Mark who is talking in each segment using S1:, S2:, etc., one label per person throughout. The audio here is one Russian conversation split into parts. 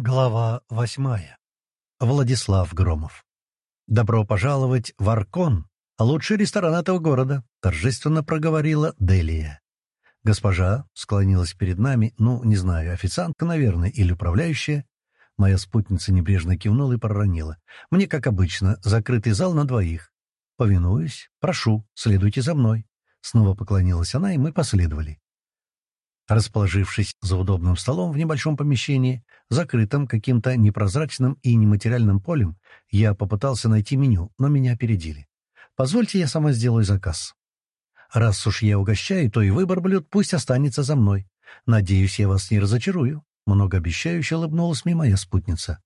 S1: Глава восьмая. Владислав Громов. «Добро пожаловать в Аркон, лучший ресторан этого города», — торжественно проговорила Делия. «Госпожа», — склонилась перед нами, ну, не знаю, официантка, наверное, или управляющая. Моя спутница небрежно кивнула и проронила. «Мне, как обычно, закрытый зал на двоих. Повинуюсь. Прошу, следуйте за мной». Снова поклонилась она, и мы последовали. Расположившись за удобным столом в небольшом помещении, закрытом каким-то непрозрачным и нематериальным полем, я попытался найти меню, но меня опередили. «Позвольте, я сама сделаю заказ». «Раз уж я угощаю, то и выбор блюд пусть останется за мной. Надеюсь, я вас не разочарую», — многообещающе улыбнулась мне моя спутница.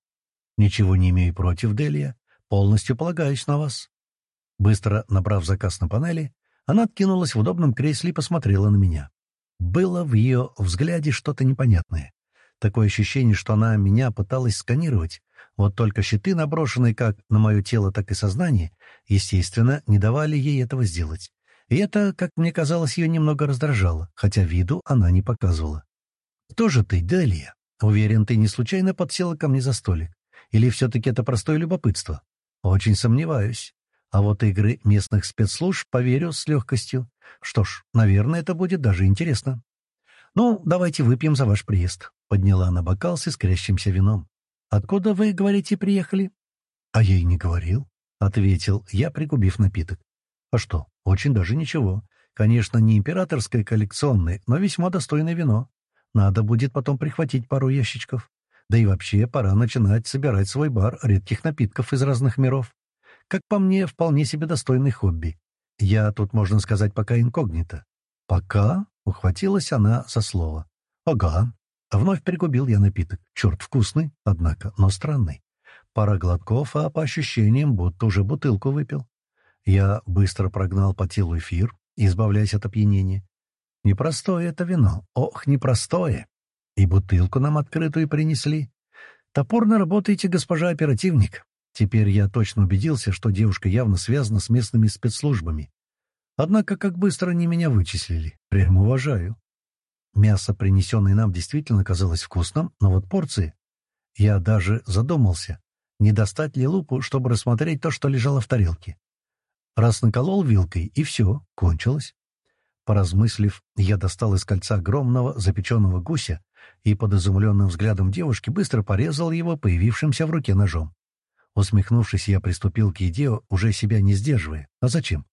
S1: «Ничего не имею против, Делия. Полностью полагаюсь на вас». Быстро набрав заказ на панели, она откинулась в удобном кресле и посмотрела на меня. Было в ее взгляде что-то непонятное. Такое ощущение, что она меня пыталась сканировать. Вот только щиты, наброшенные как на мое тело, так и сознание, естественно, не давали ей этого сделать. И это, как мне казалось, ее немного раздражало, хотя виду она не показывала. «Кто же ты, Делия? Уверен, ты не случайно подсела ко мне за столик? Или все-таки это простое любопытство? Очень сомневаюсь. А вот игры местных спецслужб поверю с легкостью. Что ж, наверное, это будет даже интересно. «Ну, давайте выпьем за ваш приезд», — подняла она бокал с искрящимся вином. «Откуда вы, говорите, приехали?» «А я и не говорил», — ответил я, пригубив напиток. «А что, очень даже ничего. Конечно, не императорское коллекционное, но весьма достойное вино. Надо будет потом прихватить пару ящичков. Да и вообще пора начинать собирать свой бар редких напитков из разных миров. Как по мне, вполне себе достойный хобби. Я тут, можно сказать, пока инкогнито. «Пока?» — ухватилась она со слова. «Ага». Вновь пригубил я напиток. Черт, вкусный, однако, но странный. Пара глотков, а по ощущениям, будто уже бутылку выпил. Я быстро прогнал по телу эфир, избавляясь от опьянения. Непростое это вино. Ох, непростое. И бутылку нам открытую принесли. Топорно работаете, госпожа оперативник. Теперь я точно убедился, что девушка явно связана с местными спецслужбами. Однако как быстро они меня вычислили. Прямо уважаю. Мясо, принесенное нам, действительно казалось вкусным, но вот порции... Я даже задумался, не достать ли лупу, чтобы рассмотреть то, что лежало в тарелке. Раз наколол вилкой, и все, кончилось. Поразмыслив, я достал из кольца огромного запеченного гуся и под изумленным взглядом девушки быстро порезал его появившимся в руке ножом. Усмехнувшись, я приступил к еде, уже себя не сдерживая. А зачем?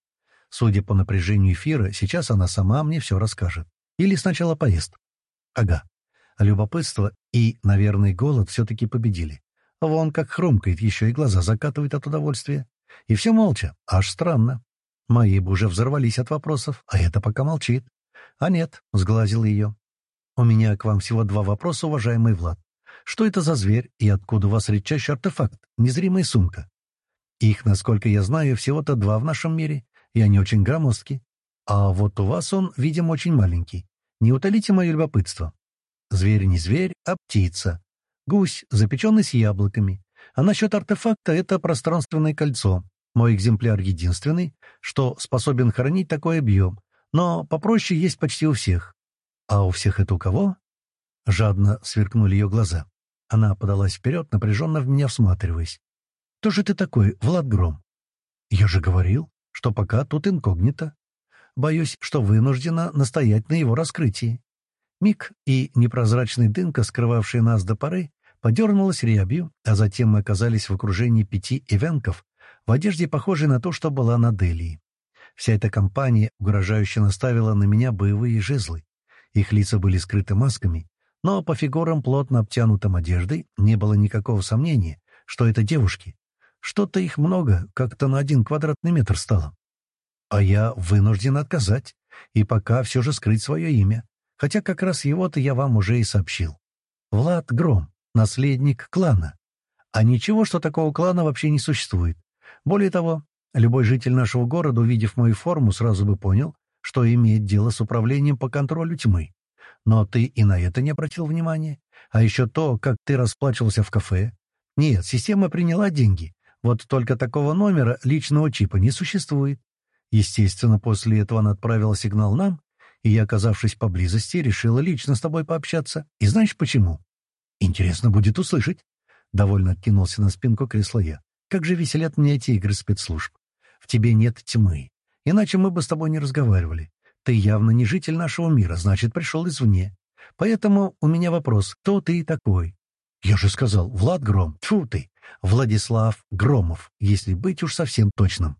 S1: Судя по напряжению эфира, сейчас она сама мне все расскажет. Или сначала поест. Ага. Любопытство и, наверное, голод все-таки победили. Вон как хрумкает, еще и глаза закатывает от удовольствия. И все молча. Аж странно. Мои бы уже взорвались от вопросов, а это пока молчит. А нет, сглазил ее. У меня к вам всего два вопроса, уважаемый Влад. Что это за зверь и откуда у вас редчайший артефакт, незримая сумка? Их, насколько я знаю, всего-то два в нашем мире, и они очень громоздки. А вот у вас он, видимо, очень маленький. Не утолите мое любопытство. Зверь не зверь, а птица. Гусь, запеченный с яблоками. А насчет артефакта — это пространственное кольцо. Мой экземпляр единственный, что способен хранить такой объем, но попроще есть почти у всех. А у всех это у кого? Жадно сверкнули ее глаза. Она подалась вперед, напряженно в меня всматриваясь. «Кто же ты такой, Влад Гром?» «Я же говорил, что пока тут инкогнито. Боюсь, что вынуждена настоять на его раскрытии». Миг и непрозрачный дымка, скрывавший нас до поры, подернулась рябью, а затем мы оказались в окружении пяти ивенков в одежде, похожей на то, что была на Делии. Вся эта компания угрожающе наставила на меня боевые жезлы. Их лица были скрыты масками, но по фигурам, плотно обтянутым одеждой, не было никакого сомнения, что это девушки. Что-то их много, как-то на один квадратный метр стало. А я вынужден отказать, и пока все же скрыть свое имя, хотя как раз его-то я вам уже и сообщил. Влад Гром, наследник клана. А ничего, что такого клана вообще не существует. Более того, любой житель нашего города, увидев мою форму, сразу бы понял, что имеет дело с управлением по контролю тьмы. Но ты и на это не обратил внимания. А еще то, как ты расплачивался в кафе. Нет, система приняла деньги. Вот только такого номера личного чипа не существует. Естественно, после этого она отправила сигнал нам, и я, оказавшись поблизости, решила лично с тобой пообщаться. И знаешь почему? Интересно будет услышать. Довольно откинулся на спинку кресла я. Как же веселят мне эти игры спецслужб. В тебе нет тьмы. Иначе мы бы с тобой не разговаривали. Ты явно не житель нашего мира, значит, пришел извне. Поэтому у меня вопрос, кто ты такой? Я же сказал, Влад Гром. Тьфу ты. Владислав Громов, если быть уж совсем точным.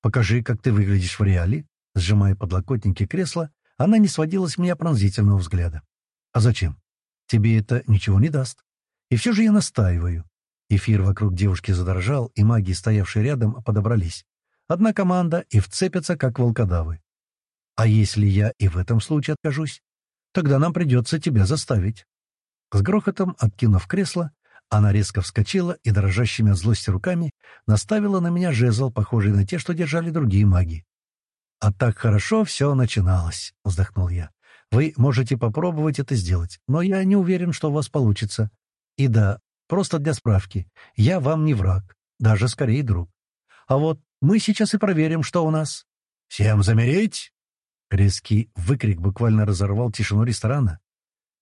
S1: Покажи, как ты выглядишь в реале. Сжимая подлокотники кресла, она не сводила с меня пронзительного взгляда. А зачем? Тебе это ничего не даст. И все же я настаиваю. Эфир вокруг девушки задрожал, и маги, стоявшие рядом, подобрались. Одна команда и вцепятся, как волкодавы. А если я и в этом случае откажусь? Тогда нам придется тебя заставить. С грохотом, откинув кресло, она резко вскочила и дрожащими от злости руками наставила на меня жезл, похожий на те, что держали другие маги. «А так хорошо все начиналось», — вздохнул я. «Вы можете попробовать это сделать, но я не уверен, что у вас получится. И да, просто для справки, я вам не враг, даже скорее друг. А вот мы сейчас и проверим, что у нас». «Всем замереть!» Резкий выкрик буквально разорвал тишину ресторана.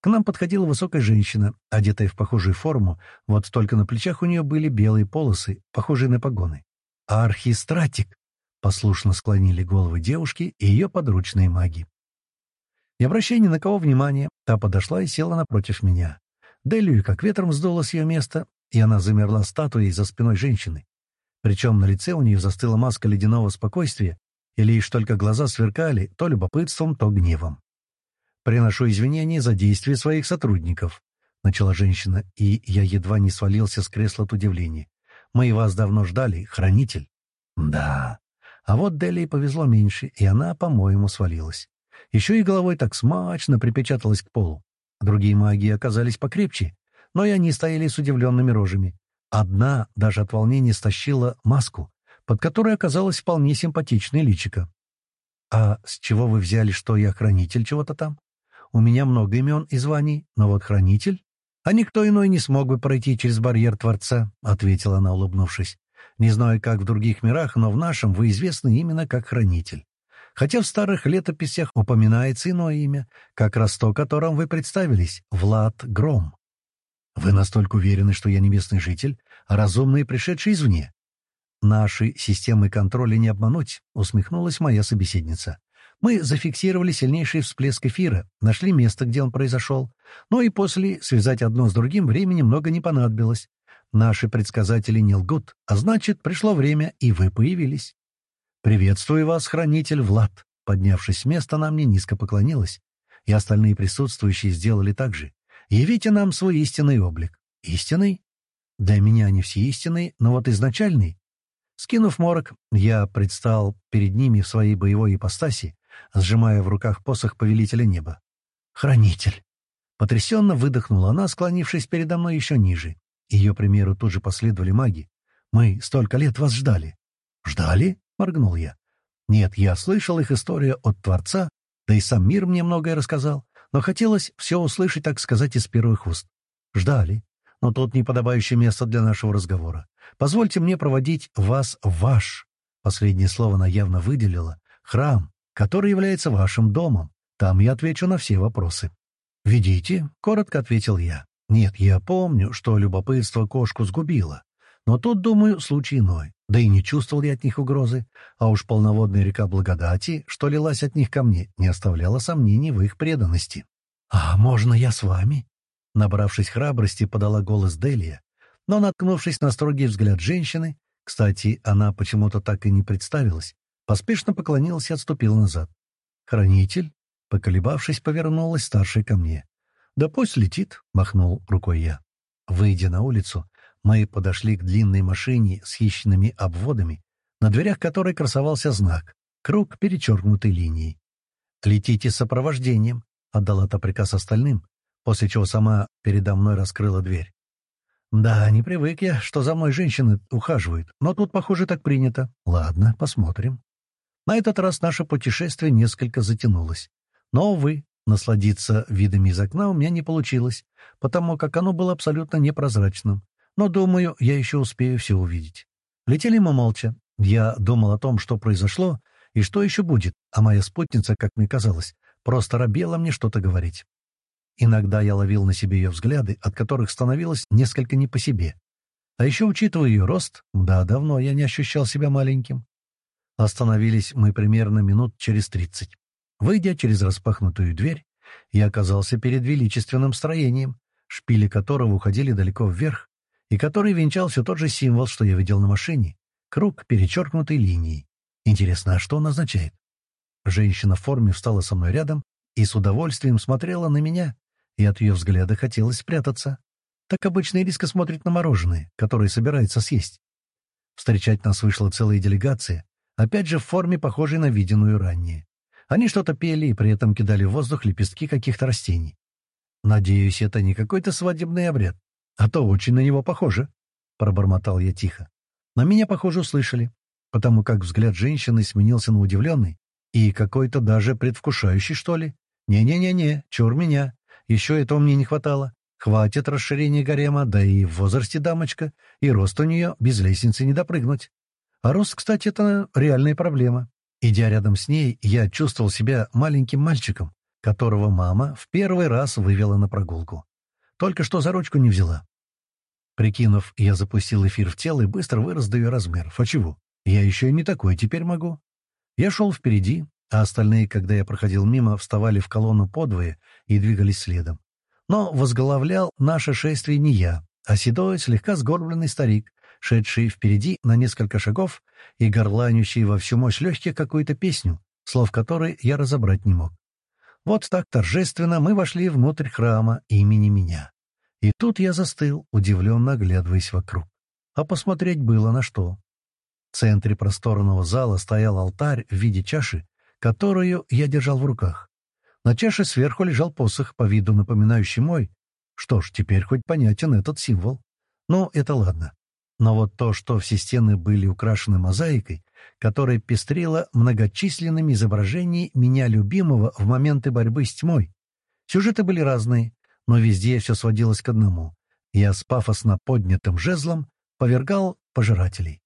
S1: К нам подходила высокая женщина, одетая в похожую форму, вот только на плечах у нее были белые полосы, похожие на погоны. «Архистратик!» — послушно склонили головы девушки и ее подручные маги. Не обращая ни на кого внимания, та подошла и села напротив меня. Делию как ветром сдуло с ее места, и она замерла статуей за спиной женщины. Причем на лице у нее застыла маска ледяного спокойствия, и лишь только глаза сверкали то любопытством, то гневом. «Приношу извинения за действия своих сотрудников», — начала женщина, и я едва не свалился с кресла от удивления. «Мы вас давно ждали, хранитель». «Да». А вот Делии повезло меньше, и она, по-моему, свалилась. Еще и головой так смачно припечаталась к полу. Другие маги оказались покрепче, но и они стояли с удивленными рожами. Одна даже от волнения стащила маску, под которой оказалась вполне симпатичная личика. «А с чего вы взяли, что я хранитель чего-то там?» У меня много имен и званий, но вот хранитель... А никто иной не смог бы пройти через барьер Творца, — ответила она, улыбнувшись. Не знаю, как в других мирах, но в нашем вы известны именно как хранитель. Хотя в старых летописях упоминается иное имя, как раз то, которым вы представились — Влад Гром. Вы настолько уверены, что я небесный житель, а разумный, пришедший извне? Наши системы контроля не обмануть, — усмехнулась моя собеседница. Мы зафиксировали сильнейший всплеск эфира, нашли место, где он произошел. Ну и после связать одно с другим времени много не понадобилось. Наши предсказатели не лгут, а значит, пришло время, и вы появились. «Приветствую вас, хранитель Влад!» Поднявшись с места, она мне низко поклонилась. И остальные присутствующие сделали так же. «Явите нам свой истинный облик». «Истинный?» Для меня они все истинные, но вот изначальный. Скинув морок, я предстал перед ними в своей боевой ипостаси, сжимая в руках посох повелителя неба. «Хранитель!» Потрясенно выдохнула она, склонившись передо мной еще ниже. Ее примеру тут же последовали маги. «Мы столько лет вас ждали». «Ждали?» — моргнул я. «Нет, я слышал их историю от Творца, да и сам мир мне многое рассказал, но хотелось все услышать, так сказать, из первых уст. Ждали. Но тут неподобающее место для нашего разговора. Позвольте мне проводить вас ваш...» Последнее слово она явно выделила. «Храм, который является вашим домом. Там я отвечу на все вопросы». «Ведите», — коротко ответил я. «Нет, я помню, что любопытство кошку сгубило. Но тут, думаю, случай иной. Да и не чувствовал я от них угрозы. А уж полноводная река благодати, что лилась от них ко мне, не оставляла сомнений в их преданности. «А можно я с вами?» Набравшись храбрости, подала голос Делия, но, наткнувшись на строгий взгляд женщины, кстати, она почему-то так и не представилась, Поспешно поклонилась и отступила назад. «Хранитель?» Поколебавшись, повернулась старшая ко мне. «Да пусть летит», — махнул рукой я. Выйдя на улицу, мы подошли к длинной машине с хищными обводами, на дверях которой красовался знак — круг, перечеркнутой линией. «Летите с сопровождением», — отдала та приказ остальным, после чего сама передо мной раскрыла дверь. «Да, не привык я, что за мной женщины ухаживают, но тут, похоже, так принято. Ладно, посмотрим». На этот раз наше путешествие несколько затянулось. Но, увы, насладиться видами из окна у меня не получилось, потому как оно было абсолютно непрозрачным. Но, думаю, я еще успею все увидеть. Летели мы молча. Я думал о том, что произошло и что еще будет, а моя спутница, как мне казалось, просто робела мне что-то говорить. Иногда я ловил на себе ее взгляды, от которых становилось несколько не по себе. А еще, учитывая ее рост, да, давно я не ощущал себя маленьким. Остановились мы примерно минут через тридцать. Выйдя через распахнутую дверь, я оказался перед величественным строением, шпили которого уходили далеко вверх, и который венчал все тот же символ, что я видел на машине — круг, перечеркнутой линией. Интересно, а что он означает? Женщина в форме встала со мной рядом и с удовольствием смотрела на меня, и от ее взгляда хотелось спрятаться. Так обычно Ириска смотрит на мороженое, которое собирается съесть. Встречать нас вышла целая делегация, опять же в форме, похожей на виденную ранее. Они что-то пели и при этом кидали в воздух лепестки каких-то растений. «Надеюсь, это не какой-то свадебный обряд, а то очень на него похоже», — пробормотал я тихо. На меня, похоже, услышали, потому как взгляд женщины сменился на удивленный и какой-то даже предвкушающий, что ли. «Не-не-не-не, чур меня, еще этого мне не хватало. Хватит расширения гарема, да и в возрасте дамочка, и рост у нее без лестницы не допрыгнуть. А рост, кстати, это реальная проблема. Идя рядом с ней, я чувствовал себя маленьким мальчиком, которого мама в первый раз вывела на прогулку. Только что за ручку не взяла. Прикинув, я запустил эфир в тело и быстро вырос до ее размеров. А чего? Я еще и не такой теперь могу. Я шел впереди, а остальные, когда я проходил мимо, вставали в колонну подвое и двигались следом. Но возглавлял наше шествие не я, а седой, слегка сгорбленный старик, шедший впереди на несколько шагов и горланющий во всю мощь легких какую-то песню, слов которой я разобрать не мог. Вот так торжественно мы вошли внутрь храма имени меня. И тут я застыл, удивленно оглядываясь вокруг. А посмотреть было на что. В центре просторного зала стоял алтарь в виде чаши, которую я держал в руках. На чаше сверху лежал посох, по виду напоминающий мой. Что ж, теперь хоть понятен этот символ. Ну, это ладно. Но вот то, что все стены были украшены мозаикой, которая пестрела многочисленными изображениями меня любимого в моменты борьбы с тьмой. Сюжеты были разные, но везде все сводилось к одному. Я с пафосно поднятым жезлом повергал пожирателей.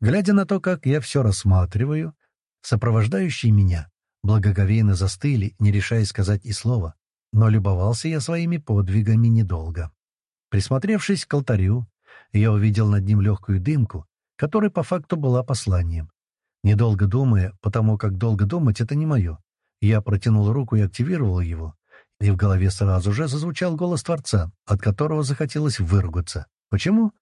S1: Глядя на то, как я все рассматриваю, сопровождающие меня благоговейно застыли, не решая сказать и слова, но любовался я своими подвигами недолго. Присмотревшись к алтарю, я увидел над ним легкую дымку, которая по факту была посланием. Недолго думая, потому как долго думать — это не мое, я протянул руку и активировал его, и в голове сразу же зазвучал голос Творца, от которого захотелось выругаться. Почему?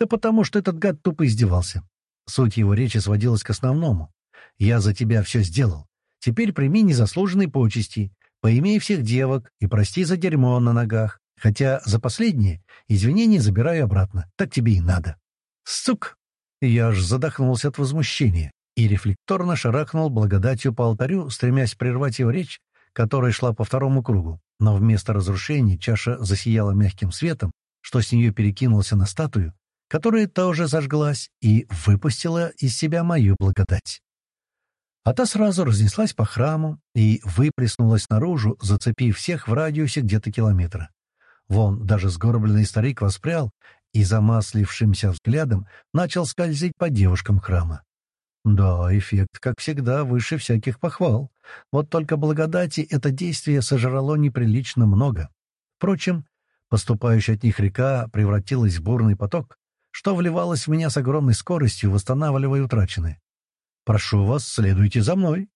S1: Да потому что этот гад тупо издевался. Суть его речи сводилась к основному. «Я за тебя все сделал. Теперь прими незаслуженные почести, поимей всех девок и прости за дерьмо на ногах. Хотя за последнее извинения забираю обратно. Так тебе и надо. Сук! Я аж задохнулся от возмущения и рефлекторно шарахнул благодатью по алтарю, стремясь прервать его речь, которая шла по второму кругу. Но вместо разрушения чаша засияла мягким светом, что с нее перекинулся на статую, которая тоже зажглась и выпустила из себя мою благодать. А та сразу разнеслась по храму и выплеснулась наружу, зацепив всех в радиусе где-то километра. Вон даже сгорбленный старик воспрял и замаслившимся взглядом начал скользить по девушкам храма. Да, эффект, как всегда, выше всяких похвал. Вот только благодати это действие сожрало неприлично много. Впрочем, поступающая от них река превратилась в бурный поток, что вливалось в меня с огромной скоростью, восстанавливая утраченное. «Прошу вас, следуйте за мной».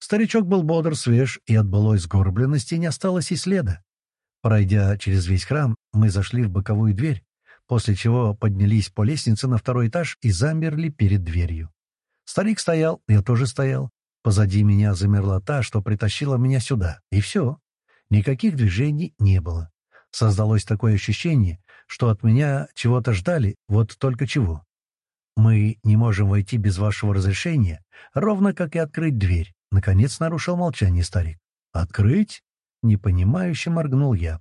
S1: Старичок был бодр, свеж, и от былой сгорбленности не осталось и следа. Пройдя через весь храм, мы зашли в боковую дверь, после чего поднялись по лестнице на второй этаж и замерли перед дверью. Старик стоял, я тоже стоял. Позади меня замерла та, что притащила меня сюда. И все. Никаких движений не было. Создалось такое ощущение, что от меня чего-то ждали, вот только чего. «Мы не можем войти без вашего разрешения, ровно как и открыть дверь», — наконец нарушил молчание старик. «Открыть?» Непонимающе моргнул я.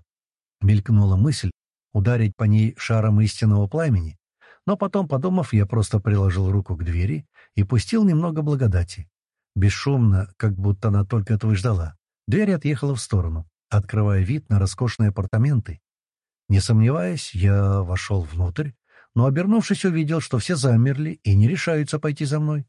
S1: Мелькнула мысль ударить по ней шаром истинного пламени, но потом, подумав, я просто приложил руку к двери и пустил немного благодати. Бесшумно, как будто она только этого ждала. Дверь отъехала в сторону, открывая вид на роскошные апартаменты. Не сомневаясь, я вошел внутрь, но, обернувшись, увидел, что все замерли и не решаются пойти за мной.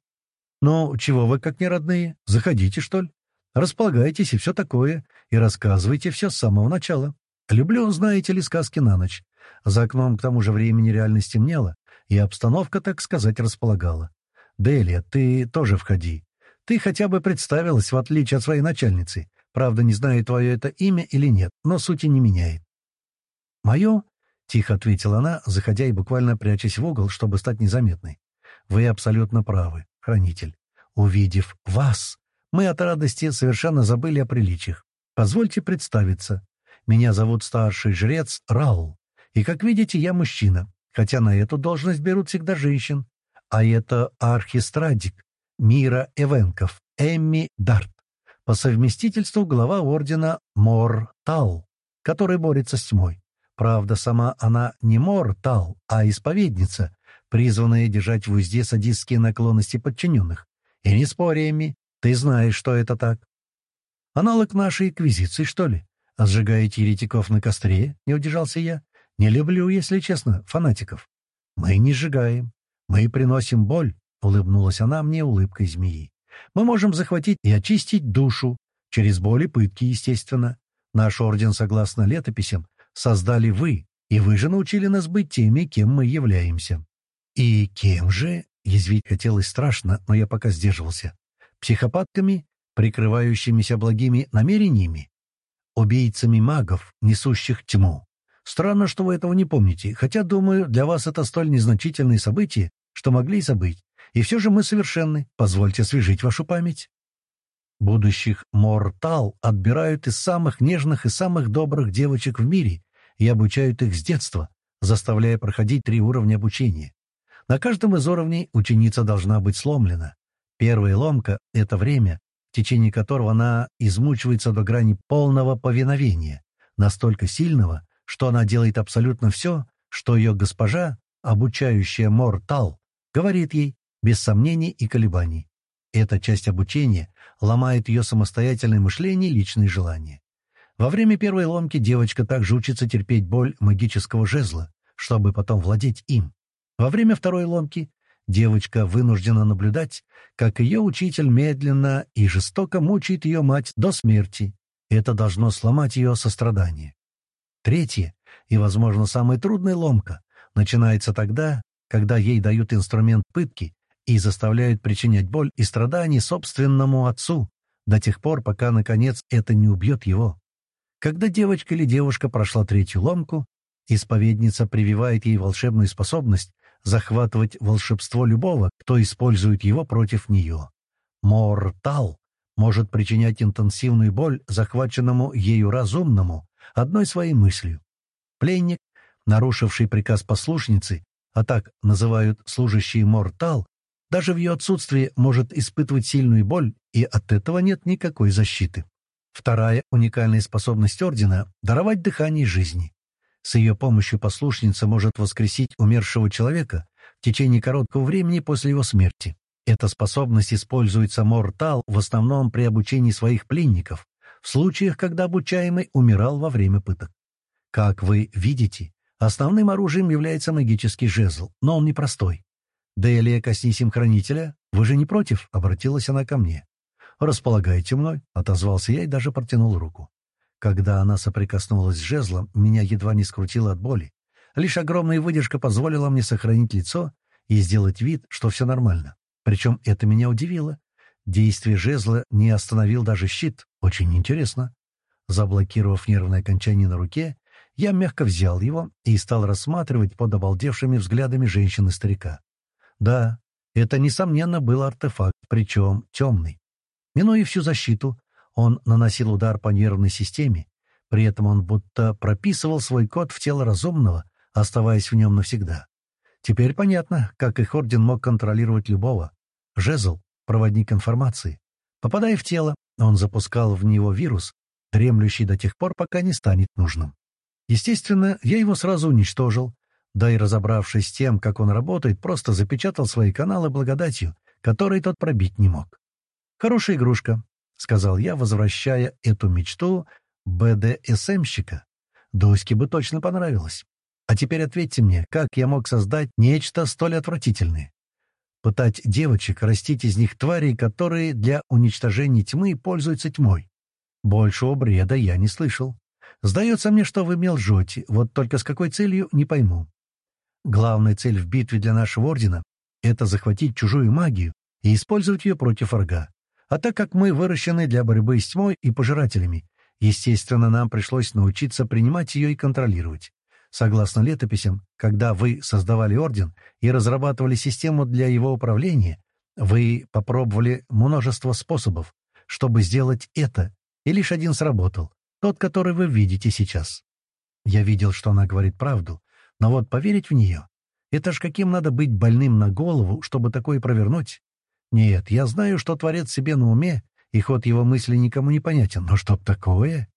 S1: «Ну, чего вы как не родные? Заходите, что ли?» Располагайтесь и все такое, и рассказывайте все с самого начала. Люблю, знаете ли, сказки на ночь. За окном к тому же времени реально стемнело, и обстановка, так сказать, располагала. «Делия, ты тоже входи. Ты хотя бы представилась, в отличие от своей начальницы. Правда, не знаю, твое это имя или нет, но сути не меняет». «Мое?» — тихо ответила она, заходя и буквально прячась в угол, чтобы стать незаметной. «Вы абсолютно правы, хранитель. Увидев вас, мы от радости совершенно забыли о приличиях. Позвольте представиться. Меня зовут старший жрец Раул. И, как видите, я мужчина, хотя на эту должность берут всегда женщин. А это архистрадик Мира Эвенков, Эмми Дарт, по совместительству глава ордена Мор-Тал, который борется с тьмой. Правда, сама она не Мор-Тал, а исповедница, призванная держать в узде садистские наклонности подчиненных. И не спори, Эмми, ты знаешь, что это так. Аналог нашей эквизиции, что ли? А сжигаете еретиков на костре? Не удержался я. Не люблю, если честно, фанатиков. Мы не сжигаем. Мы приносим боль, — улыбнулась она мне улыбкой змеи. Мы можем захватить и очистить душу. Через боль и пытки, естественно. Наш орден, согласно летописям, создали вы, и вы же научили нас быть теми, кем мы являемся. И кем же? Язвить хотелось страшно, но я пока сдерживался. Психопатками, прикрывающимися благими намерениями? Убийцами магов, несущих тьму? Странно, что вы этого не помните, хотя, думаю, для вас это столь незначительные события, что могли и забыть. И все же мы совершенны. Позвольте освежить вашу память. Будущих Мортал отбирают из самых нежных и самых добрых девочек в мире и обучают их с детства, заставляя проходить три уровня обучения. На каждом из уровней ученица должна быть сломлена. Первая ломка — это время, в течение которого она измучивается до грани полного повиновения, настолько сильного, что она делает абсолютно все, что ее госпожа, обучающая Мортал, говорит ей, без сомнений и колебаний. Эта часть обучения ломает ее самостоятельное мышление и личные желания. Во время первой ломки девочка также учится терпеть боль магического жезла, чтобы потом владеть им. Во время второй ломки девочка вынуждена наблюдать, как ее учитель медленно и жестоко мучает ее мать до смерти. Это должно сломать ее сострадание. Третья и, возможно, самая трудная ломка начинается тогда, когда ей дают инструмент пытки и заставляют причинять боль и страдания собственному отцу, до тех пор, пока, наконец, это не убьет его. Когда девочка или девушка прошла третью ломку, исповедница прививает ей волшебную способность захватывать волшебство любого, кто использует его против нее. Мортал может причинять интенсивную боль захваченному ею разумному, одной своей мыслью. Пленник, нарушивший приказ послушницы, а так называют служащие Мортал, даже в ее отсутствии может испытывать сильную боль, и от этого нет никакой защиты. Вторая уникальная способность Ордена — даровать дыхание жизни. С ее помощью послушница может воскресить умершего человека в течение короткого времени после его смерти. Эта способность используется Мортал в основном при обучении своих пленников, в случаях, когда обучаемый умирал во время пыток. Как вы видите, основным оружием является магический жезл, но он непростой. «Делия, коснись им хранителя. Вы же не против?» — обратилась она ко мне. «Располагайте мной», — отозвался я и даже протянул руку. Когда она соприкоснулась с жезлом, меня едва не скрутило от боли. Лишь огромная выдержка позволила мне сохранить лицо и сделать вид, что все нормально. Причем это меня удивило. Действие жезла не остановил даже щит. Очень интересно. Заблокировав нервное окончание на руке, я мягко взял его и стал рассматривать под обалдевшими взглядами женщины старика. Да, это, несомненно, был артефакт, причем темный. Минуя всю защиту, он наносил удар по нервной системе, при этом он будто прописывал свой код в тело разумного, оставаясь в нем навсегда. Теперь понятно, как их орден мог контролировать любого. Жезл — проводник информации. Попадая в тело, он запускал в него вирус, дремлющий до тех пор, пока не станет нужным. Естественно, я его сразу уничтожил, да и разобравшись с тем, как он работает, просто запечатал свои каналы благодатью, которой тот пробить не мог. «Хорошая игрушка», — сказал я, возвращая эту мечту БДСМщика. Доське бы точно понравилось. А теперь ответьте мне, как я мог создать нечто столь отвратительное? Пытать девочек, растить из них тварей, которые для уничтожения тьмы пользуются тьмой. Большего бреда я не слышал. Сдается мне, что вы мне лжете, вот только с какой целью, не пойму. Главная цель в битве для нашего ордена — это захватить чужую магию и использовать ее против врага. А так как мы выращены для борьбы с тьмой и пожирателями, естественно, нам пришлось научиться принимать ее и контролировать. Согласно летописям, когда вы создавали орден и разрабатывали систему для его управления, вы попробовали множество способов, чтобы сделать это, и лишь один сработал, тот, который вы видите сейчас. Я видел, что она говорит правду, но вот поверить в нее — это ж каким надо быть больным на голову, чтобы такое провернуть? Нет, я знаю, что Творец себе на уме, и ход его мысли никому не понятен, но чтоб такое?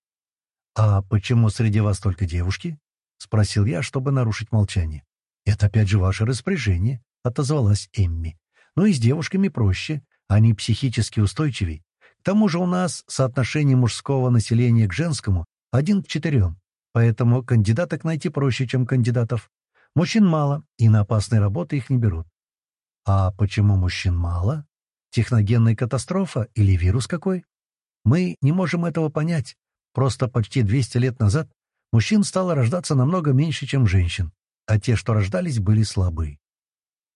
S1: А почему среди вас только девушки? — спросил я, чтобы нарушить молчание. «Это опять же ваше распоряжение», — отозвалась Эмми. «Ну и с девушками проще, они психически устойчивее. К тому же у нас соотношение мужского населения к женскому один к четырем, поэтому кандидаток найти проще, чем кандидатов. Мужчин мало, и на опасные работы их не берут. А почему мужчин мало? Техногенная катастрофа или вирус какой? Мы не можем этого понять. Просто почти 200 лет назад мужчин стало рождаться намного меньше, чем женщин, а те, что рождались, были слабы.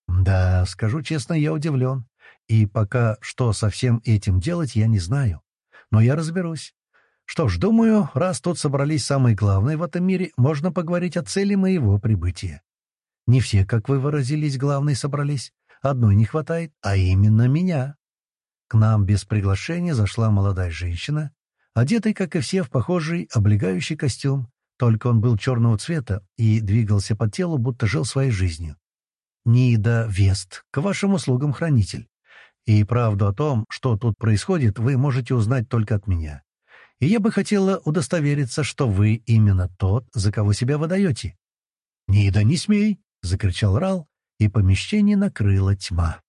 S1: Да, скажу честно, я удивлен. И пока что со всем этим делать, я не знаю. Но я разберусь. Что ж, думаю, раз тут собрались самые главные в этом мире, можно поговорить о цели моего прибытия. Не все, как вы выразились, главные собрались. Одной не хватает, а именно меня. К нам без приглашения зашла молодая женщина, одетая, как и все, в похожий облегающий костюм, только он был черного цвета и двигался по телу, будто жил своей жизнью. Нида Вест, к вашим услугам хранитель. И правду о том, что тут происходит, вы можете узнать только от меня. И я бы хотела удостовериться, что вы именно тот, за кого себя выдаете». «Нида, не смей!» — закричал Рал, и помещение накрыла тьма.